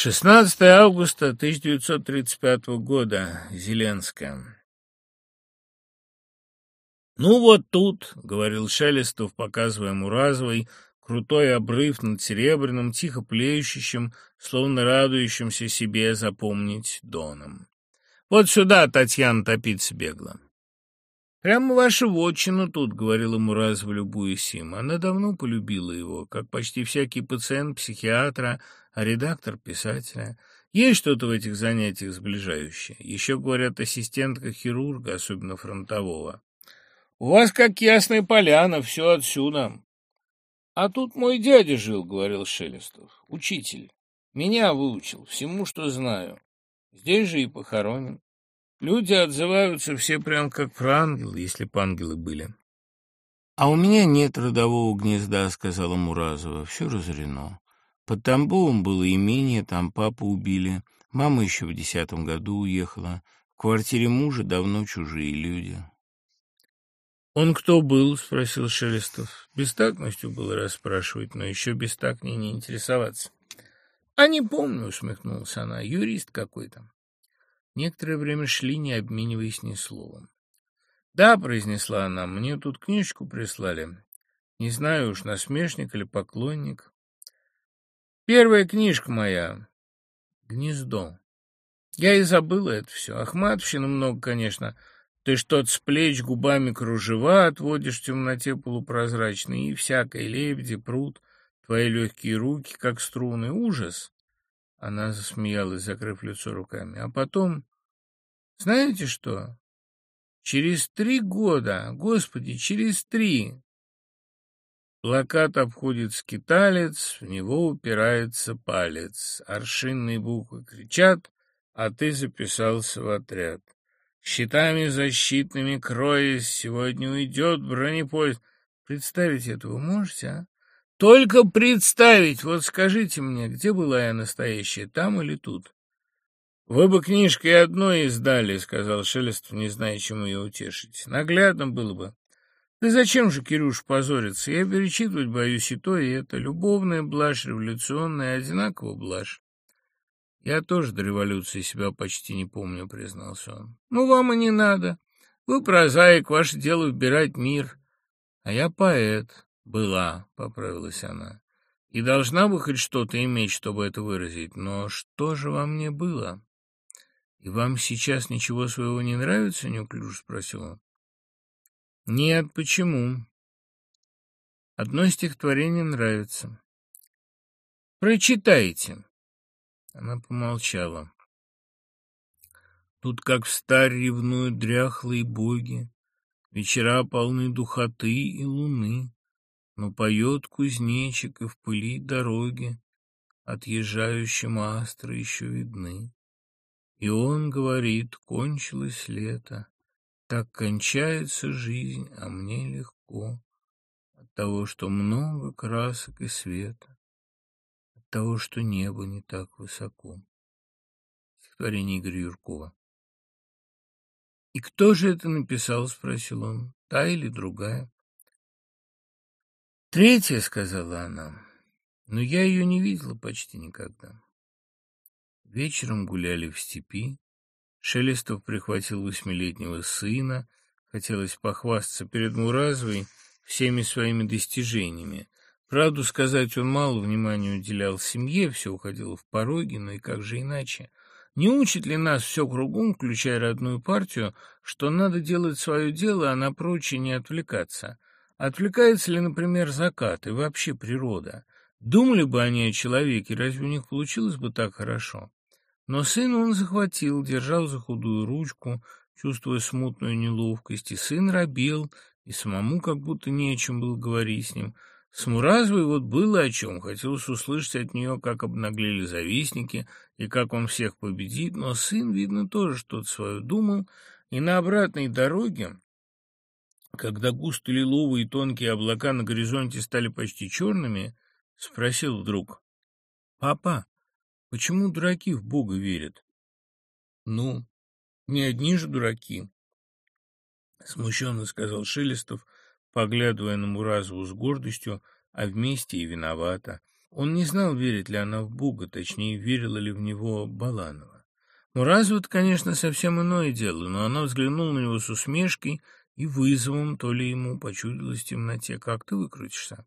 16 августа 1935 года. Зеленская. «Ну вот тут», — говорил Шелестов, показывая Муразовой, крутой обрыв над Серебряным, тихо плещущим, словно радующимся себе запомнить доном. «Вот сюда Татьяна топиться бегла». «Прямо ваша вотчина тут», — говорила Муразова, любуясь им. Она давно полюбила его, как почти всякий пациент психиатра, а редактор писателя. Есть что-то в этих занятиях сближающее. Еще говорят ассистентка хирурга, особенно фронтового. У вас как ясная поляна, все отсюда. А тут мой дядя жил, говорил Шелестов, учитель. Меня выучил всему, что знаю. Здесь же и похоронен. Люди отзываются все прям как про ангел, если б ангелы были. «А у меня нет родового гнезда», — сказала Муразова. «Все разорено. Под Тамбовом было имение, там папу убили. Мама еще в десятом году уехала. В квартире мужа давно чужие люди». «Он кто был?» — спросил Шелестов. Бестактностью было расспрашивать, но еще бестактнее не интересоваться. «А не помню», — усмехнулась она, — «юрист какой-то». Некоторое время шли, не обмениваясь ни словом. «Да», — произнесла она, — «мне тут книжку прислали. Не знаю уж, насмешник или поклонник. Первая книжка моя — «Гнездо». Я и забыла это все. Ахматовщины много, конечно, — ты что-то с плеч губами кружева отводишь в темноте полупрозрачной, и всякой лебеди, пруд, твои легкие руки, как струны. Ужас!» Она засмеялась, закрыв лицо руками. «А потом... Знаете что? Через три года, господи, через три...» Плакат обходит скиталец, в него упирается палец. Аршинные буквы кричат, а ты записался в отряд. Щитами защитными кроясь, сегодня уйдет бронепоезд. Представить этого можете, а? Только представить! Вот скажите мне, где была я настоящая, там или тут? Вы бы книжкой одной издали, — сказал Шелестов, не зная, чему ее утешить. Наглядно было бы. Да зачем же, Кирюш, позориться? Я перечитывать боюсь и то, и это. Любовная блажь, революционная, одинаково блажь. «Я тоже до революции себя почти не помню», — признался он. «Ну, вам и не надо. Вы прозаик, ваше дело выбирать мир. А я поэт. Была», — поправилась она. «И должна бы хоть что-то иметь, чтобы это выразить. Но что же во мне было?» «И вам сейчас ничего своего не нравится?» — неуклюже спросил он. «Нет, почему?» «Одно стихотворение нравится». «Прочитайте». Она помолчала. Тут, как в старь, ревнуют дряхлые боги, Вечера полны духоты и луны, Но поет кузнечик, и в пыли дороги Отъезжающим астры еще видны. И он говорит, кончилось лето, Так кончается жизнь, а мне легко От того, что много красок и света того, что небо не так высоко. Стихотворение Игоря Юркова. «И кто же это написал?» — спросил он. «Та или другая?» «Третья», — сказала она, — «но я ее не видела почти никогда». Вечером гуляли в степи. Шелестов прихватил восьмилетнего сына. Хотелось похвастаться перед Муразовой всеми своими достижениями. Правду сказать, он мало внимания уделял семье, все уходило в пороги, но и как же иначе? Не учит ли нас все кругом, включая родную партию, что надо делать свое дело, а на прочее не отвлекаться? Отвлекается ли, например, закат и вообще природа? Думали бы они о человеке, разве у них получилось бы так хорошо? Но сына он захватил, держал за худую ручку, чувствуя смутную неловкость, и сын робел, и самому как будто не о чем было говорить с ним – с Муразовой вот было о чем. Хотелось услышать от нее, как обнаглели завистники и как он всех победит, но сын, видно, тоже что-то свое думал, и на обратной дороге, когда густо лиловые тонкие облака на горизонте стали почти черными, спросил вдруг, «Папа, почему дураки в Бога верят?» «Ну, не одни же дураки», — смущенно сказал Шелестов, — поглядывая на Муразову с гордостью, а вместе и виновата. Он не знал, верит ли она в Бога, точнее, верила ли в него Баланова. Муразов, конечно, совсем иное дело, но она взглянула на него с усмешкой и вызовом, то ли ему почудилось в темноте. «Как ты выкрутишься?»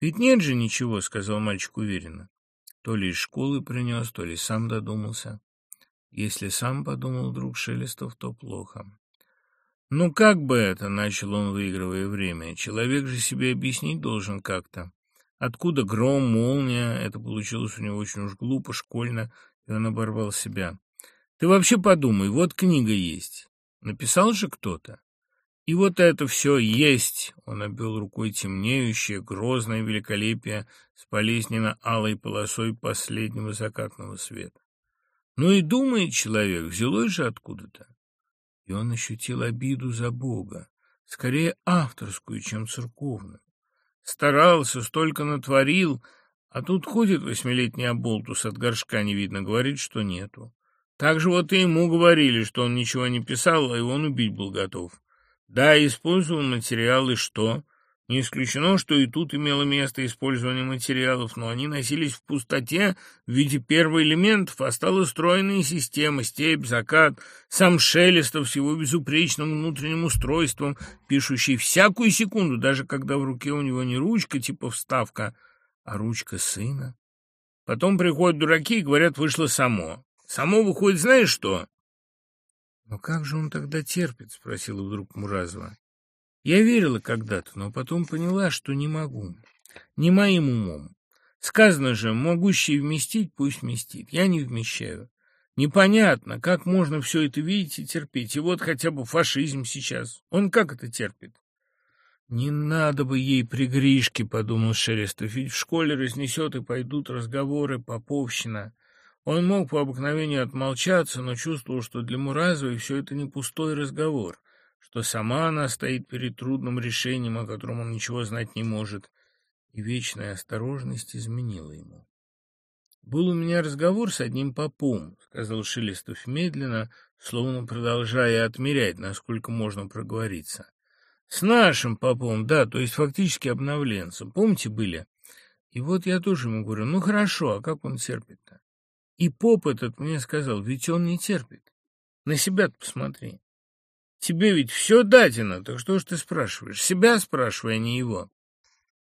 «Ведь нет же ничего», — сказал мальчик уверенно. То ли из школы принес, то ли сам додумался. Если сам подумал друг Шелестов, то плохо. «Ну как бы это?» — начал он, выигрывая время. «Человек же себе объяснить должен как-то. Откуда гром, молния?» Это получилось у него очень уж глупо, школьно, и он оборвал себя. «Ты вообще подумай, вот книга есть. Написал же кто-то. И вот это все есть!» Он обвел рукой темнеющее, грозное великолепие с болезненно-алой полосой последнего закатного света. Ну и думает человек, взялось же откуда-то и он ощутил обиду за Бога, скорее авторскую, чем церковную. Старался, столько натворил, а тут ходит восьмилетний оболтус от горшка не видно, говорит, что нету. Так же вот и ему говорили, что он ничего не писал, а и он убить был готов. Да, использовал материалы, что? Не исключено, что и тут имело место использование материалов, но они носились в пустоте в виде первоэлементов, а стала стройная система, степь, закат, сам Шелестов с его безупречным внутренним устройством, пишущий всякую секунду, даже когда в руке у него не ручка типа вставка, а ручка сына. Потом приходят дураки и говорят, вышло само. Само выходит, знаешь что? «Но как же он тогда терпит?» — спросила вдруг Муразова. Я верила когда-то, но потом поняла, что не могу. Не моим умом. Сказано же, могущий вместить, пусть вместит. Я не вмещаю. Непонятно, как можно все это видеть и терпеть. И вот хотя бы фашизм сейчас. Он как это терпит? «Не надо бы ей при Гришке», — подумал Шелестов, «ведь в школе разнесет и пойдут разговоры, поповщина». Он мог по обыкновению отмолчаться, но чувствовал, что для Муразовой все это не пустой разговор — что сама она стоит перед трудным решением, о котором он ничего знать не может, и вечная осторожность изменила ему. «Был у меня разговор с одним попом», — сказал Шелестов медленно, словно продолжая отмерять, насколько можно проговориться. «С нашим попом, да, то есть фактически обновленцем. Помните, были?» И вот я тоже ему говорю, ну хорошо, а как он терпит-то? И поп этот мне сказал, ведь он не терпит. На себя посмотри. Тебе ведь все дадено, так что ж ты спрашиваешь? Себя спрашивай, а не его.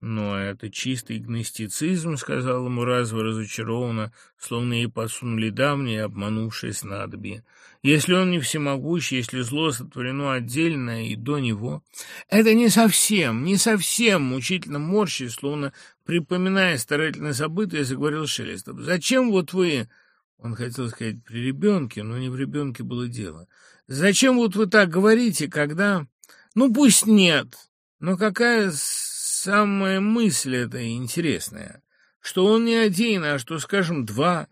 «Ну, а это чистый гностицизм», — сказала ему разво разочарованно, словно ей подсунули давние обманувшие снадобье. «Если он не всемогущий, если зло сотворено отдельно и до него...» «Это не совсем, не совсем!» — мучительно морщи, словно припоминая старательно забытое, заговорил Шелестов. «Зачем вот вы...» Он хотел сказать «при ребенке», но не в ребенке было дело. Зачем вот вы так говорите, когда... Ну, пусть нет, но какая самая мысль эта интересная? Что он не один, а что, скажем, два...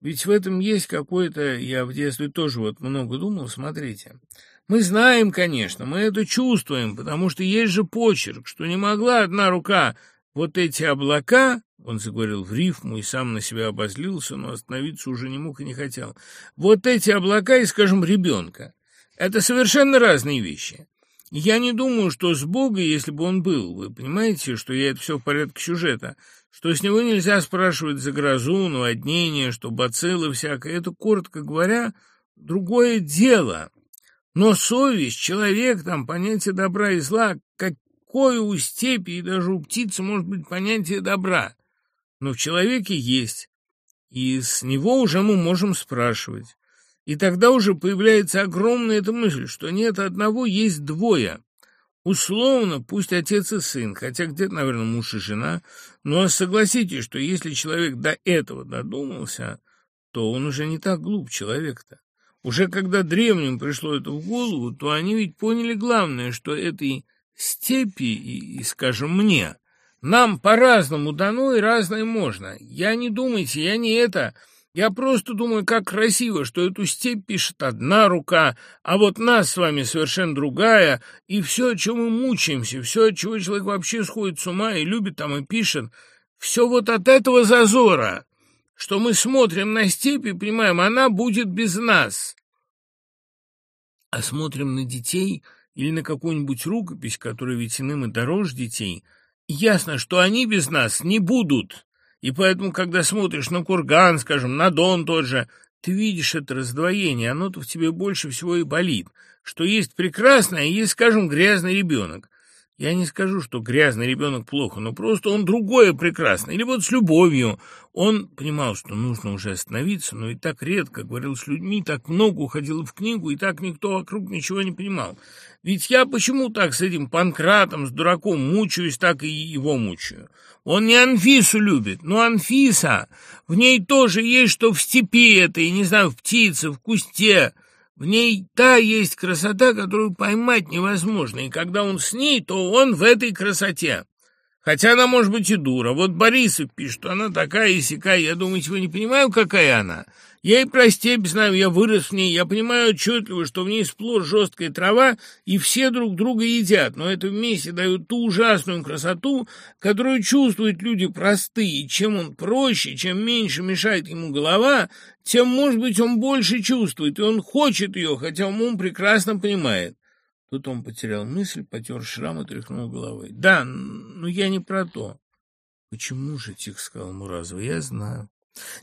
Ведь в этом есть какой-то... Я в детстве тоже вот много думал, смотрите. Мы знаем, конечно, мы это чувствуем, потому что есть же почерк, что не могла одна рука вот эти облака, он заговорил в рифму и сам на себя обозлился, но остановиться уже не мог и не хотел, вот эти облака и, скажем, ребенка. Это совершенно разные вещи. Я не думаю, что с Бога, если бы он был, вы понимаете, что я это все в порядке сюжета, что с него нельзя спрашивать за грозу, наводнение, что бациллы всякое. Это, коротко говоря, другое дело. Но совесть, человек, там, понятие добра и зла, какое у степи и даже у птицы может быть понятие добра? Но в человеке есть, и с него уже мы можем спрашивать. И тогда уже появляется огромная эта мысль, что нет одного, есть двое. Условно, пусть отец и сын, хотя где-то, наверное, муж и жена, но согласитесь, что если человек до этого додумался, то он уже не так глуп, человек-то. Уже когда древним пришло это в голову, то они ведь поняли главное, что этой степи и, и скажем, мне, нам по-разному дано и разное можно. Я не думайте, я не это... Я просто думаю, как красиво, что эту степь пишет одна рука, а вот нас с вами совершенно другая, и все, о чем мы мучаемся, все, от чего человек вообще сходит с ума и любит там и пишет, все вот от этого зазора, что мы смотрим на степь и понимаем, она будет без нас. А смотрим на детей или на какую-нибудь рукопись, которая ведь иным и дороже детей, ясно, что они без нас не будут. И поэтому, когда смотришь на курган, скажем, на дон тот же, ты видишь это раздвоение, оно-то в тебе больше всего и болит, что есть прекрасное, и есть, скажем, грязный ребенок. Я не скажу, что грязный ребенок плохо, но просто он другое прекрасно. Или вот с любовью. Он понимал, что нужно уже остановиться, но и так редко говорил с людьми, так много уходил в книгу, и так никто вокруг ничего не понимал. Ведь я почему так с этим Панкратом, с дураком мучаюсь, так и его мучаю? Он не Анфису любит, но Анфиса, в ней тоже есть что в степи этой, не знаю, в птице, в кусте, в ней та есть красота, которую поймать невозможно, и когда он с ней, то он в этой красоте. Хотя она может быть и дура. Вот Борисов пишет, она такая и сякая. Я, думаете, вы не понимаю, какая она? Я и про степь знаю, я вырос в ней, я понимаю отчетливо, что в ней сплошь жесткая трава, и все друг друга едят, но это вместе дает ту ужасную красоту, которую чувствуют люди простые, чем он проще, чем меньше мешает ему голова, тем, может быть, он больше чувствует, и он хочет ее, хотя умом прекрасно понимает. Тут он потерял мысль, потер шрам и тряхнул головой. «Да, но я не про то». «Почему же?» — тихо сказал Муразова. «Я знаю».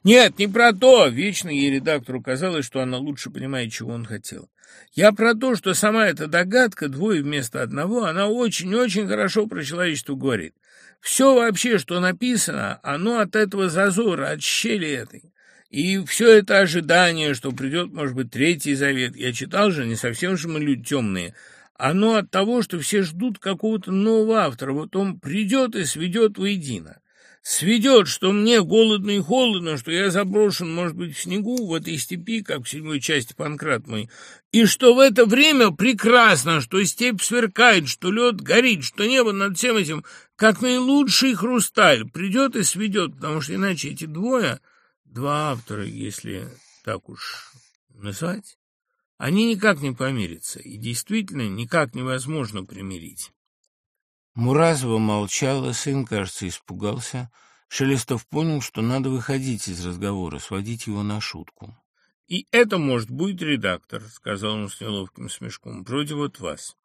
Нет, не про то. Вечно ей редактору казалось, что она лучше понимает, чего он хотел. Я про то, что сама эта догадка, двое вместо одного, она очень-очень хорошо про человечество говорит. Все вообще, что написано, оно от этого зазора, от щели этой. И все это ожидание, что придет, может быть, третий завет. Я читал же, не совсем же мы люди темные. Оно от того, что все ждут какого-то нового автора. Вот он придет и сведет воедино сведет, что мне голодно и холодно, что я заброшен, может быть, в снегу в этой степи, как в седьмой части Панкрат мой, и что в это время прекрасно, что степь сверкает, что лед горит, что небо над всем этим, как наилучший хрусталь, придет и сведет, потому что иначе эти двое, два автора, если так уж назвать, они никак не помирятся, и действительно никак невозможно примирить. Муразова молчала, сын, кажется, испугался. Шелестов понял, что надо выходить из разговора, сводить его на шутку. «И это, может, будет редактор», — сказал он с неловким смешком, — «вроде вот вас».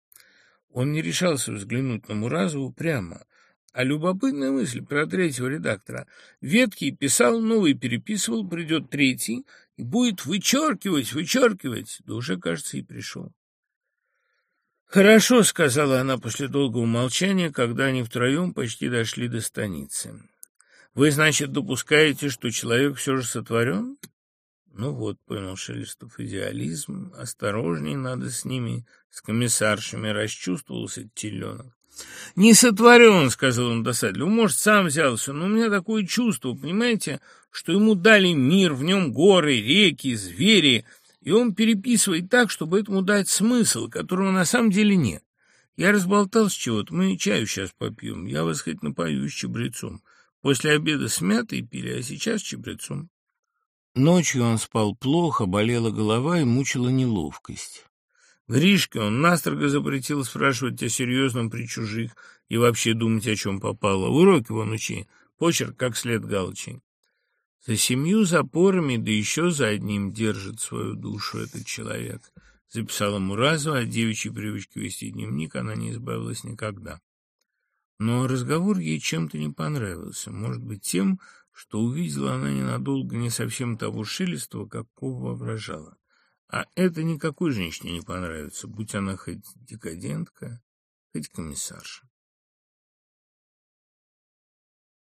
Он не решался взглянуть на Муразову прямо, а любопытная мысль про третьего редактора. Веткий писал, новый переписывал, придет третий будет вычеркивать, вычеркивать. Да уже, кажется, и пришел. «Хорошо», — сказала она после долгого молчания, когда они втроем почти дошли до станицы. «Вы, значит, допускаете, что человек все же сотворен?» «Ну вот», — понял Шелестов, — «идеализм. Осторожней надо с ними, с комиссаршами», — расчувствовался теленок. «Не сотворен», — сказал он досадливо, — «может, сам взялся, но у меня такое чувство, понимаете, что ему дали мир, в нем горы, реки, звери» и он переписывает так, чтобы этому дать смысл, которого на самом деле нет. Я разболтался чего-то, мы чаю сейчас попьем, я вас хоть напою с чабрецом. После обеда с мятой пили, а сейчас чабрецом. Ночью он спал плохо, болела голова и мучила неловкость. Гришке он настрого запретил спрашивать о серьезном при чужих и вообще думать, о чем попало. Уроки вон учи, почерк как след галочей. За семью запорами, да еще за одним держит свою душу этот человек. Записала Муразова, от девичьей привычки вести дневник она не избавилась никогда. Но разговор ей чем-то не понравился. Может быть, тем, что увидела она ненадолго не совсем того Шелестова, какого воображала. А это никакой женщине не понравится, будь она хоть декадентка, хоть комиссарша.